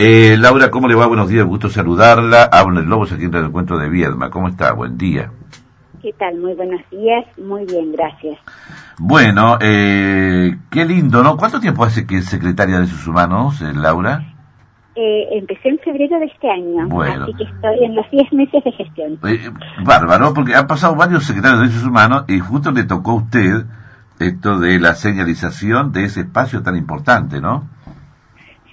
Eh, Laura, ¿cómo le va? Buenos días, gusto saludarla. Habla el Lobos aquí en el encuentro de Viedma. ¿Cómo está? Buen día. ¿Qué tal? Muy buenos días. Muy bien, gracias. Bueno, eh, qué lindo, ¿no? ¿Cuánto tiempo hace que es secretaria de Derechos Humanos, eh, Laura? Eh, empecé en febrero de este año, Bueno. así que estoy en los 10 meses de gestión. Eh, bárbaro, porque han pasado varios secretarios de Derechos Humanos y justo le tocó a usted esto de la señalización de ese espacio tan importante, ¿no?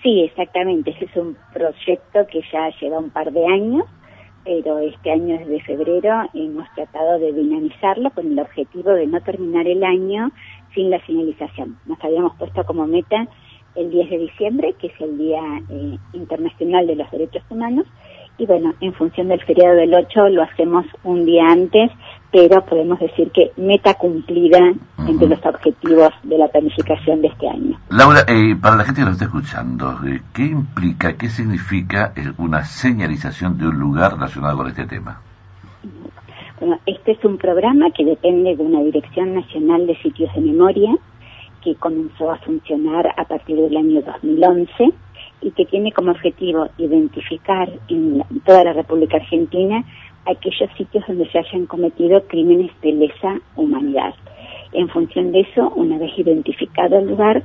Sí, exactamente. Ese es un proyecto que ya lleva un par de años, pero este año desde febrero hemos tratado de dinamizarlo con el objetivo de no terminar el año sin la señalización. Nos habíamos puesto como meta el 10 de diciembre, que es el Día eh, Internacional de los Derechos Humanos, y bueno, en función del feriado del 8 lo hacemos un día antes, pero podemos decir que meta cumplida entre los objetivos de la planificación de este año. Laura, eh, para la gente que nos está escuchando, eh, ¿qué implica, qué significa eh, una señalización de un lugar relacionado con este tema? Bueno, este es un programa que depende de una Dirección Nacional de Sitios de Memoria que comenzó a funcionar a partir del año 2011 y que tiene como objetivo identificar en, toda la República Argentina aquellos sitios donde se hayan cometido crímenes de lesa humanidad. En función de eso, una vez identificado el lugar,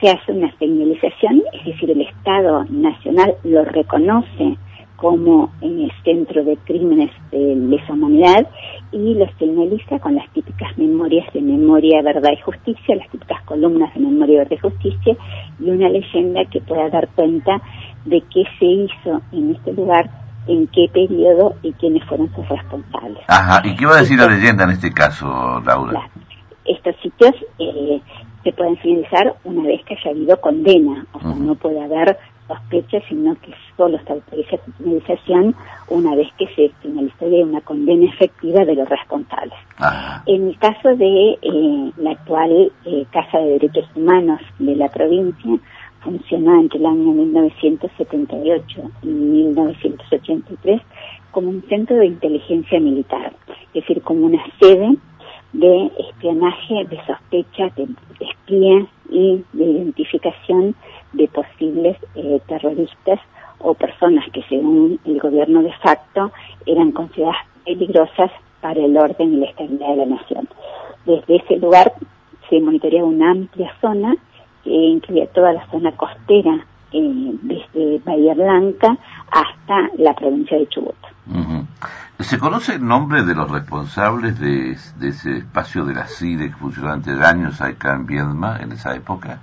se hace una señalización, es decir, el Estado Nacional lo reconoce como en el centro de crímenes de lesa humanidad y lo señaliza con las típicas memorias de memoria, verdad y justicia, las típicas columnas de memoria, verdad y justicia y una leyenda que pueda dar cuenta de qué se hizo en este lugar, en qué periodo y quiénes fueron sus responsables. Ajá, ¿y qué va a decir la leyenda en este caso, Laura? Claro. Estos sitios eh, se pueden finalizar una vez que haya habido condena, o sea, no puede haber sospecha, sino que solo se autoriza su finalización una vez que se finalizó de una condena efectiva de los responsables. Ajá. En el caso de eh, la actual eh, Casa de Derechos Humanos de la provincia, funcionó entre el año 1978 y 1983 como un centro de inteligencia militar, es decir, como una sede de espionaje, de sospecha, de, de espías y de identificación de posibles eh, terroristas o personas que según el gobierno de facto eran consideradas peligrosas para el orden y la estabilidad de la nación. Desde ese lugar se monitoreaba una amplia zona que incluía toda la zona costera, eh, desde Bahía Blanca hasta la provincia de Chubut. ¿Se conoce el nombre de los responsables de, de ese espacio de la CIDE que funcionó durante años acá en Viedma en esa época?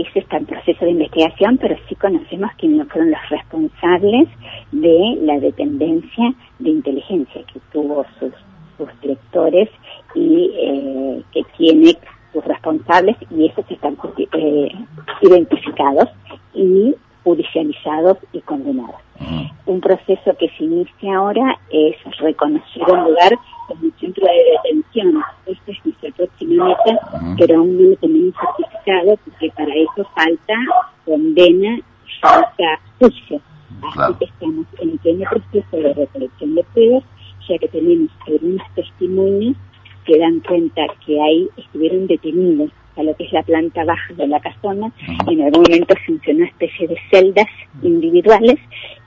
Ese está en proceso de investigación, pero sí conocemos quiénes fueron los responsables de la dependencia de inteligencia que tuvo sus, sus directores y eh, que tiene sus responsables y esos están eh, identificados y judicializados y condenados. Ujú. Un proceso que se inicia ahora es reconocer un lugar como un centro de detención. Esta es nuestra próxima meta, pero aún no lo tenemos certificado porque para eso falta condena falta juicio. Así Claro. que estamos en pleno proceso de recolección de pruebas, ya que tenemos algunos testimonios que dan cuenta que ahí estuvieron detenidos a lo que es la planta baja de la casona Ujú. y en algún momento funcionó una especie de celdas individuales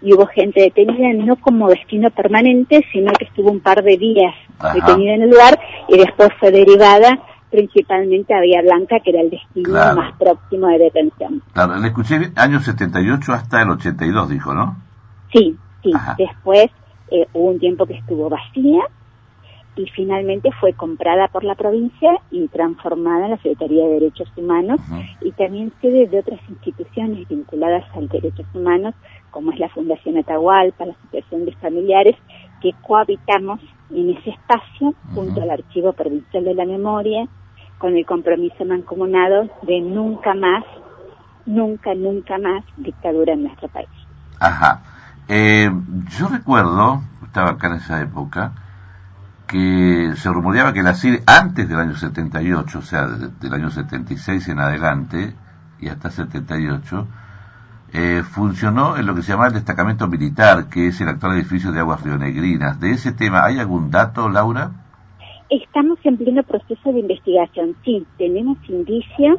y hubo gente detenida no como destino permanente, sino que estuvo un par de días detenida en el lugar y después fue derivada principalmente a Vía Blanca, que era el destino Claro. más próximo de detención. Claro, le escuché años 78 hasta el 82, dijo, ¿no? Sí, sí. Ajá. Después eh, hubo un tiempo que estuvo vacía y finalmente fue comprada por la provincia y transformada en la Secretaría de Derechos Humanos y también sede de otras instituciones vinculadas al derechos humanos, como es la Fundación Atahualpa, la Asociación de Familiares, que cohabitamos en ese espacio junto al Archivo Provincial de la Memoria, con el compromiso mancomunado de nunca más, nunca, nunca más dictadura en nuestro país. Ajá. Eh, yo recuerdo, estaba acá en esa época, que se rumoreaba que la CIDE antes del año 78, o sea, de- del año 76 en adelante y hasta 78, eh, funcionó en lo que se llama el destacamento militar, que es el actual edificio de Aguas Rionegrinas. ¿De ese tema hay algún dato, Laura? Estamos en pleno proceso de investigación. Sí, tenemos indicios.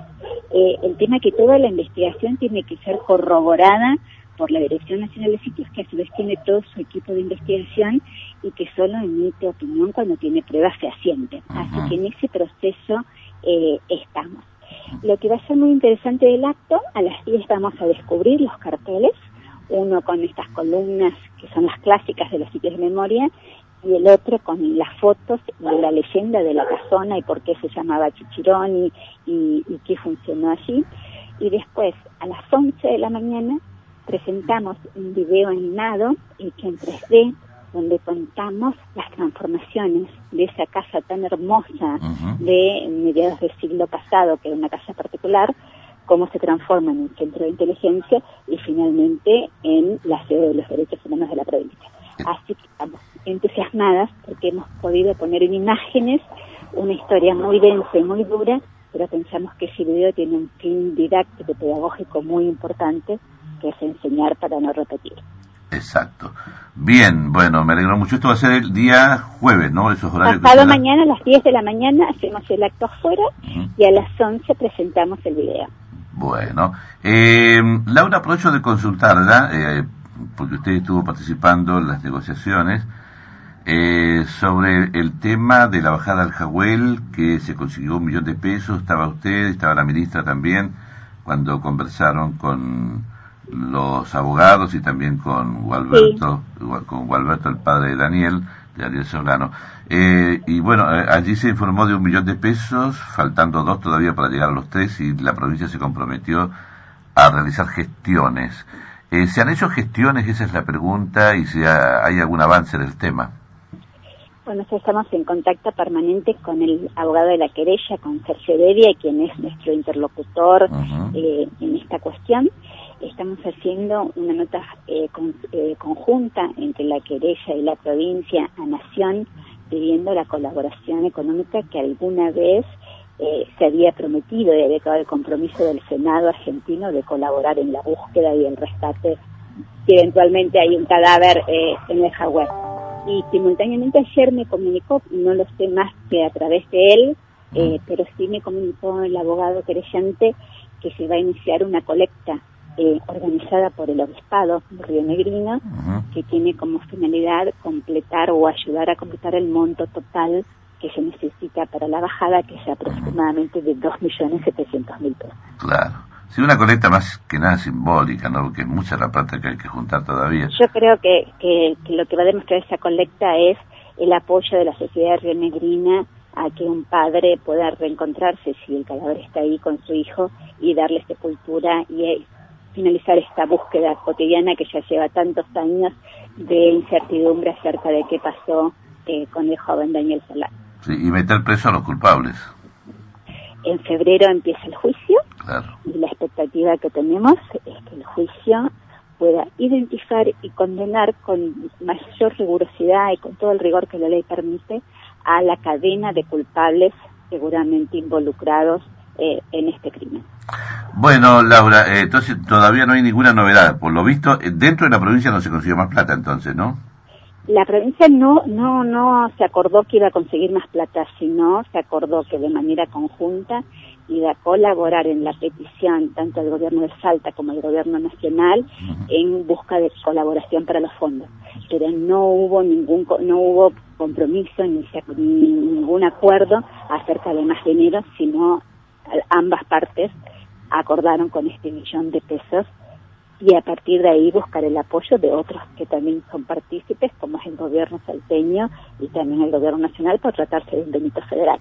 Eh, el tema es que toda la investigación tiene que ser corroborada por la Dirección Nacional de Sitios, que a su vez tiene todo su equipo de investigación y que solo emite opinión cuando tiene pruebas fehacientes. Así que en ese proceso eh, estamos. Lo que va a ser muy interesante del acto, a las 10 vamos a descubrir los carteles, uno con estas columnas que son las clásicas de los sitios de memoria y el otro con las fotos de la leyenda de la casona y por qué se llamaba Chichirón y, y qué funcionó allí. Y después, a las 11 de la mañana, presentamos un video animado hecho en 3D donde contamos las transformaciones de esa casa tan hermosa de mediados del siglo pasado, que era una casa particular, cómo se transforma en un centro de inteligencia y finalmente en la sede de los derechos humanos de la provincia. Así que estamos entusiasmadas porque hemos podido poner en imágenes una historia muy densa y muy dura, pero pensamos que ese video tiene un fin didáctico y pedagógico muy importante, que es enseñar para no repetir. Exacto. Bien, bueno, me alegro mucho. Esto va a ser el día jueves, ¿no? Esos horarios. Pasado mañana a las 10 de la mañana hacemos el acto afuera y a las 11 presentamos el video. Bueno, eh, Laura, aprovecho de consultarla, eh, porque usted estuvo participando en las negociaciones, eh, sobre el tema de la bajada al Jagüel, que se consiguió un millón de pesos. Estaba usted, estaba la ministra también, cuando conversaron con los abogados y también con Gualberto, con Gualberto, el padre de Daniel, de Daniel Solano. Eh, y bueno, eh, allí se informó de un millón de pesos, faltando dos todavía para llegar a los tres, y la provincia se comprometió a realizar gestiones. Eh, ¿Se han hecho gestiones? Esa es la pregunta, y si hay algún avance en el tema. Bueno, estamos en contacto permanente con el abogado de la querella, con Sergio Devia, quien es nuestro interlocutor en esta cuestión estamos haciendo una nota eh, eh, conjunta entre la querella y la provincia a Nación pidiendo la colaboración económica que alguna vez eh, se había prometido y había quedado el compromiso del Senado argentino de colaborar en la búsqueda y el rescate si eventualmente hay un cadáver en el jaguar. Y simultáneamente ayer me comunicó, no lo sé más que a través de él, pero sí me comunicó el abogado querellante que se va a iniciar una colecta eh, organizada por el Obispado de Río Negrino, que tiene como finalidad completar o ayudar a completar el monto total que se necesita para la bajada, que es aproximadamente de 2.700.000 pesos. Claro. Sí, una colecta más que nada simbólica, ¿no? Porque es mucha la plata que hay que juntar todavía. Yo creo que, que, que lo que va a demostrar esa colecta es el apoyo de la sociedad rionegrina a que un padre pueda reencontrarse si el cadáver está ahí con su hijo y darle sepultura y finalizar esta búsqueda cotidiana que ya lleva tantos años de incertidumbre acerca de qué pasó eh, con el joven Daniel Solá. Sí, y meter preso a los culpables. En febrero empieza el juicio y la expectativa que tenemos es que el juicio pueda identificar y condenar con mayor rigurosidad y con todo el rigor que la ley permite a la cadena de culpables seguramente involucrados eh, en este crimen. Bueno, Laura, eh, entonces todavía no hay ninguna novedad. Por lo visto, eh, dentro de la provincia no se consiguió más plata, entonces, ¿no? La provincia no, no, no se acordó que iba a conseguir más plata, sino se acordó que de manera conjunta iba a colaborar en la petición tanto del gobierno de Salta como del gobierno nacional en busca de colaboración para los fondos. Pero no hubo ningún, no hubo compromiso ni, ni ningún acuerdo acerca de más dinero, sino ambas partes acordaron con este millón de pesos y a partir de ahí buscar el apoyo de otros que también son partícipes, como es el gobierno salteño y también el gobierno nacional, por tratarse de un delito federal.